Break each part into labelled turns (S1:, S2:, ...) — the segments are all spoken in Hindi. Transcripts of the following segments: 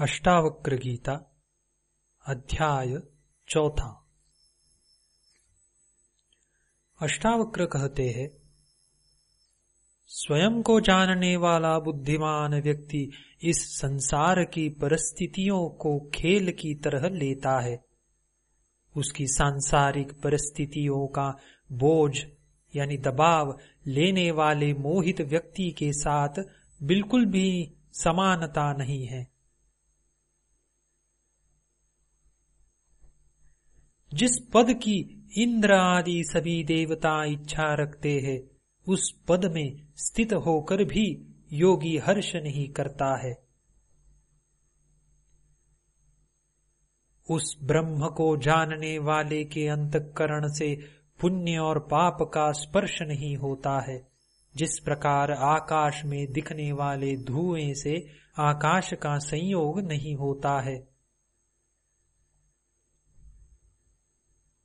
S1: अष्टावक्र गीता अध्याय चौथा। अष्टावक्र कहते हैं, स्वयं को जानने वाला बुद्धिमान व्यक्ति इस संसार की परिस्थितियों को खेल की तरह लेता है। उसकी सांसारिक परिस्थितियों का बोझ यानी दबाव लेने वाले मोहित व्यक्ति के साथ बिल्कुल भी समानता नहीं है। जिस पद की इंद्र आदि सभी देवता इच्छा रखते हैं, उस पद में स्थित होकर भी योगी हर्ष नहीं करता है। उस ब्रह्म को जानने वाले के अंतकरण से पुण्य और पाप का स्पर्श नहीं होता है। जिस प्रकार आकाश में दिखने वाले धुएँ से आकाश का संयोग नहीं होता है।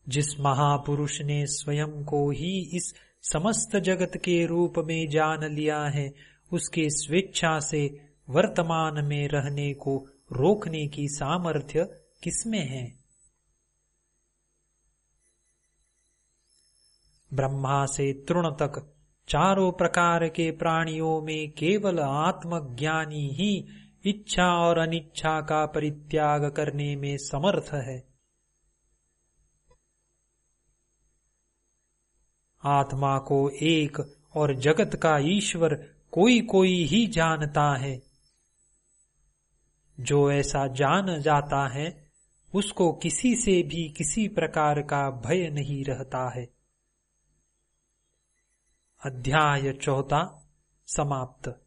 S1: जिस महापुरुष ने स्वयं को ही इस समस्त जगत के रूप में जान लिया है, उसके स्वेच्छा से वर्तमान में रहने को रोकने की सामर्थ्य किसमें है? ब्रह्मा से तृण तक चारों प्रकार के प्राणियों में केवल आत्मज्ञानी ही इच्छा और अनिच्छा का परित्याग करने में समर्थ है। आत्मा को एक और जगत का ईश्वर कोई कोई ही जानता है। जो ऐसा जान जाता है, उसको किसी से भी किसी प्रकार का भय नहीं रहता है। अध्याय चौथा समाप्त।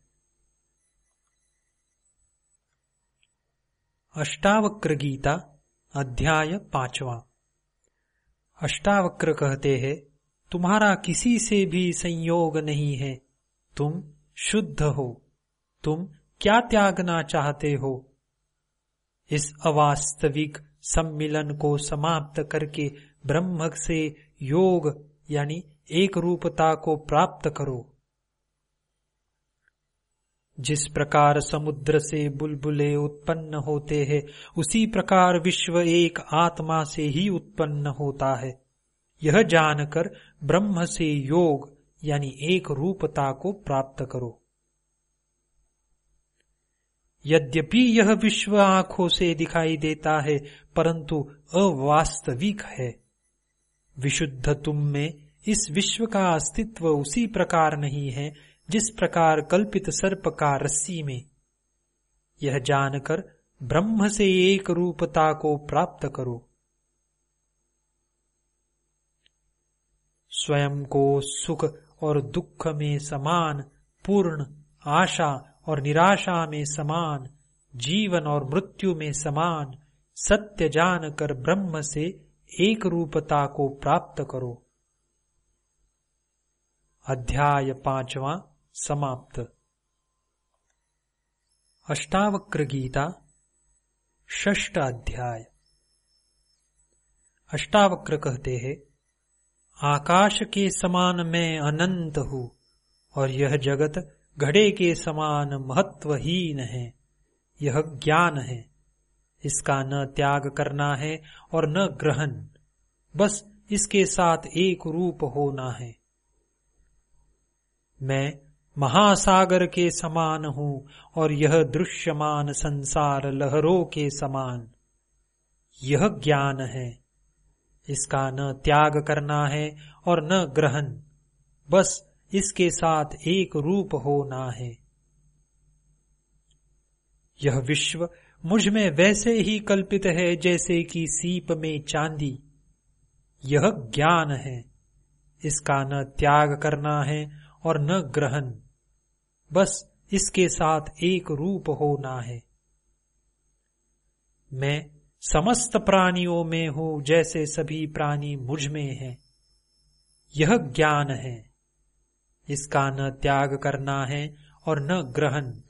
S1: अष्टावक्र गीता अध्याय पांचवा। अष्टावक्र कहते हैं तुम्हारा किसी से भी संयोग नहीं है। तुम शुद्ध हो। तुम क्या त्यागना चाहते हो? इस अवास्तविक सम्मिलन को समाप्त करके ब्रह्म से योग यानी एक रूपता को प्राप्त करो। जिस प्रकार समुद्र से बुलबुले उत्पन्न होते हैं, उसी प्रकार विश्व एक आत्मा से ही उत्पन्न होता है। यह जानकर ब्रह्म से योग, यानी एक रूपता को प्राप्त करो। यद्यपि यह विश्व आँखों से दिखाई देता है, परंतु अवास्तविक है। विशुद्ध तुम में इस विश्व का अस्तित्व उसी प्रकार नहीं है, जिस प्रकार कल्पित सर्प का रस्सी में। यह जानकर ब्रह्म से एक रूपता को प्राप्त करो। स्वयं को सुख और दुख में समान, पूर्ण, आशा और निराशा में समान, जीवन और मृत्यु में समान, सत्य जानकर ब्रह्म से एक रूपता को प्राप्त करो। अध्याय पांचवा समाप्त। अष्टावक्र गीता, षष्ठ अध्याय। अष्टावक्र कहते हैं आकाश के समान मैं अनंत हूँ, और यह जगत घड़े के समान महत्वहीन है, यह ज्ञान है। इसका न त्याग करना है और न ग्रहण, बस इसके साथ एक रूप होना है। मैं महासागर के समान हूँ, और यह दृश्यमान संसार लहरों के समान, यह ज्ञान है। इसका न त्याग करना है और न ग्रहण। बस इसके साथ एक रूप होना है। यह विश्व मुझमें वैसे ही कल्पित है जैसे कि सीप में चांदी। यह ज्ञान है। इसका न त्याग करना है और न ग्रहण। बस इसके साथ एक रूप होना है। मैं समस्त प्राणियों में हो, जैसे सभी प्राणी मुझमें हैं। यह ज्ञान है। इसका न त्याग करना है और न ग्रहण।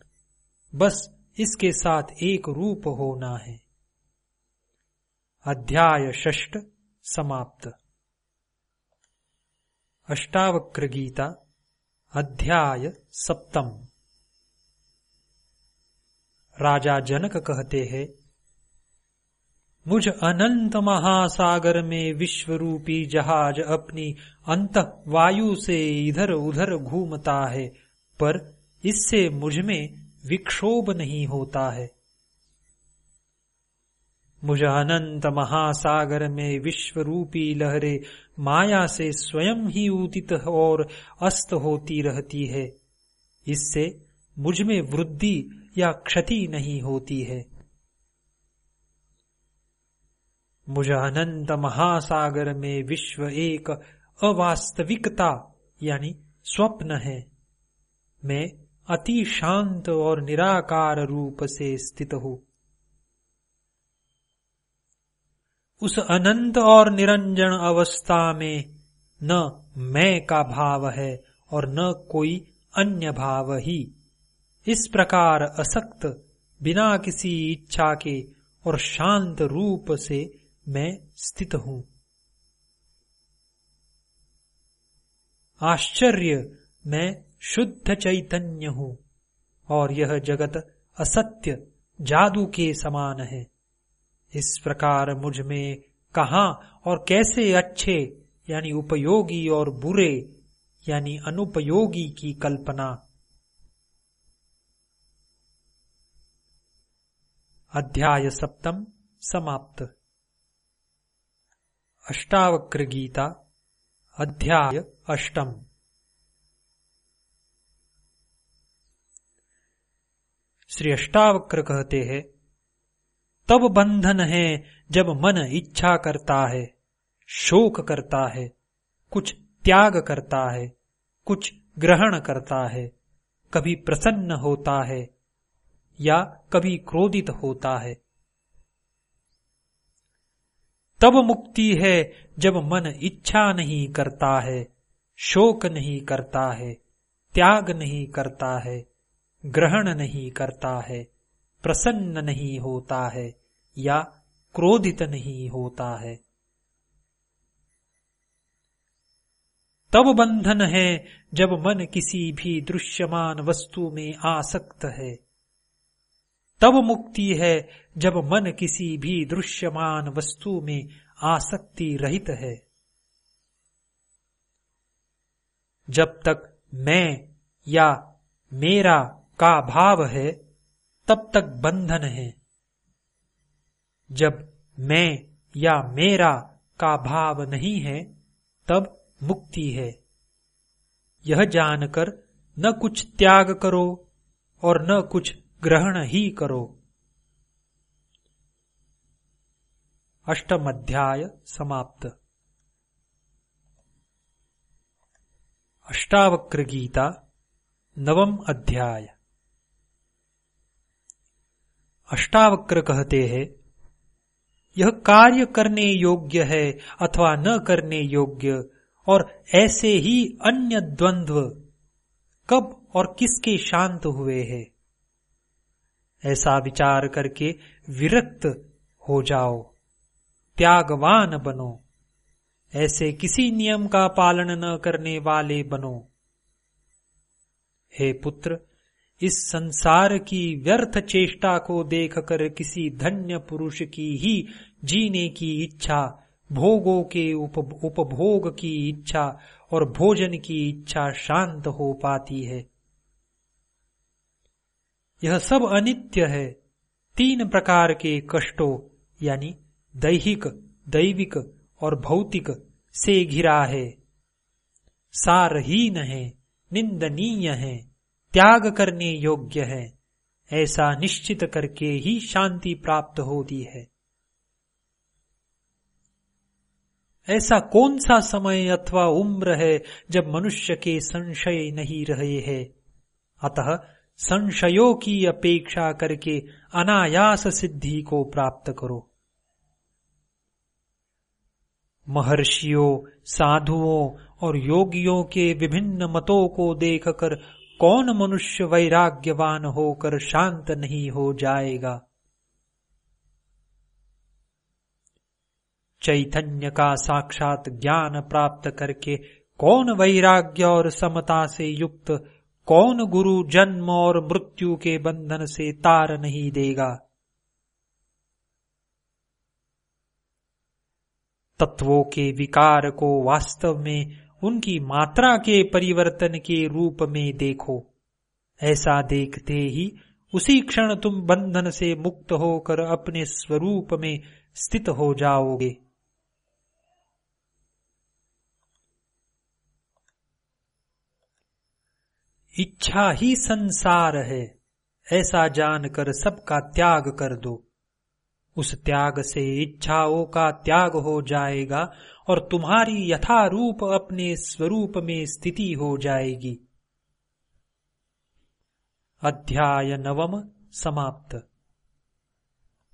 S1: बस इसके साथ एक रूप होना है। अध्याय षष्ट समाप्त। अष्टावक्र गीता, अध्याय सप्तम। राजा जनक कहते हैं मुझ अनंत महासागर में विश्व रूपी जहाज़ अपनी अंत वायु से इधर उधर घूमता है, पर इससे मुझमें विक्षोभ नहीं होता है। मुझ अनंत महासागर में विश्व रूपी लहरें माया से स्वयं ही उदित और अस्त होती रहती है। इससे मुझमें वृद्धि या क्षति नहीं होती है। मुझ अनंत महासागर में विश्व एक अवास्तविकता, यानी स्वप्न है। मैं अति शांत और निराकार रूप से स्थित हूँ। उस अनंत और निरंजन अवस्था में न मैं का भाव है और न कोई अन्य भाव ही। इस प्रकार असक्त, बिना किसी इच्छा के और शांत रूप से मैं स्थित हूँ। आश्चर्य, मैं शुद्ध चैतन्य हूँ, और यह जगत असत्य, जादू के समान है। इस प्रकार मुझमें कहा और कैसे अच्छे, यानी उपयोगी और बुरे, यानी अनुपयोगी की कल्पना। अध्याय सप्तम समाप्त। अष्टावक्र गीता अध्याय अष्टम। श्री अष्टावक्र कहते हैं, तब बंधन है जब मन इच्छा करता है, शोक करता है, कुछ त्याग करता है, कुछ ग्रहण करता है, कभी प्रसन्न होता है या कभी क्रोधित होता है। तब मुक्ति है जब मन इच्छा नहीं करता है, शोक नहीं करता है, त्याग नहीं करता है, ग्रहण नहीं करता है, प्रसन्न नहीं होता है या क्रोधित नहीं होता है। तब बंधन है जब मन किसी भी दृश्यमान वस्तु में आसक्त है। तब मुक्ति है जब मन किसी भी दृश्यमान वस्तु में आसक्ति रहित है। जब तक मैं या मेरा का भाव है, तब तक बंधन है। जब मैं या मेरा का भाव नहीं है, तब मुक्ति है। यह जानकर न कुछ त्याग करो और न कुछ ग्रहण ही करो। अष्टम अध्याय समाप्त। अष्टावक्र गीता नवम अध्याय। अष्टावक्र कहते हैं, यह कार्य करने योग्य है अथवा न करने योग्य, और ऐसे ही अन्य द्वंद्व कब और किसके शांत हुए हैं? ऐसा विचार करके विरक्त हो जाओ त्यागवान बनो। ऐसे किसी नियम का पालन न करने वाले बनो। हे पुत्र इस संसार की व्यर्थ चेष्टा को देखकर किसी धन्य पुरुष की ही जीने की इच्छा भोगों के उप, उपभोग की इच्छा और भोजन की इच्छा शांत हो पाती है। यह सब अनित्य है। तीन प्रकार के कष्टों, यानी दैहिक, दैविक और भौतिक, से घिरा है। सारहीन है, निंदनीय है, त्याग करने योग्य है। ऐसा निश्चित करके ही शांति प्राप्त होती है। ऐसा कौन सा समय अथवा उम्र है जब मनुष्य के संशय नहीं रहे हैं? अतः संशयों की अपेक्षा करके अनायास सिद्धि को प्राप्त करो। महर्षियों, साधुओं और योगियों के विभिन्न मतों को देखकर कौन मनुष्य वैराग्यवान होकर शांत नहीं हो जाएगा? चैतन्य का साक्षात ज्ञान प्राप्त करके कौन वैराग्य और समता से युक्त कौन गुरु जन्म और मृत्यु के बंधन से तार नहीं देगा? तत्वों के विकार को वास्तव में उनकी मात्रा के परिवर्तन के रूप में देखो। ऐसा देखते ही उसी क्षण तुम बंधन से मुक्त होकर अपने स्वरूप में स्थित हो जाओगे। इच्छा ही संसार है, ऐसा जानकर सबका त्याग कर दो। उस त्याग से इच्छाओं का त्याग हो जाएगा और तुम्हारी यथारूप अपने स्वरूप में स्थिति हो जाएगी। अध्याय नवम समाप्त।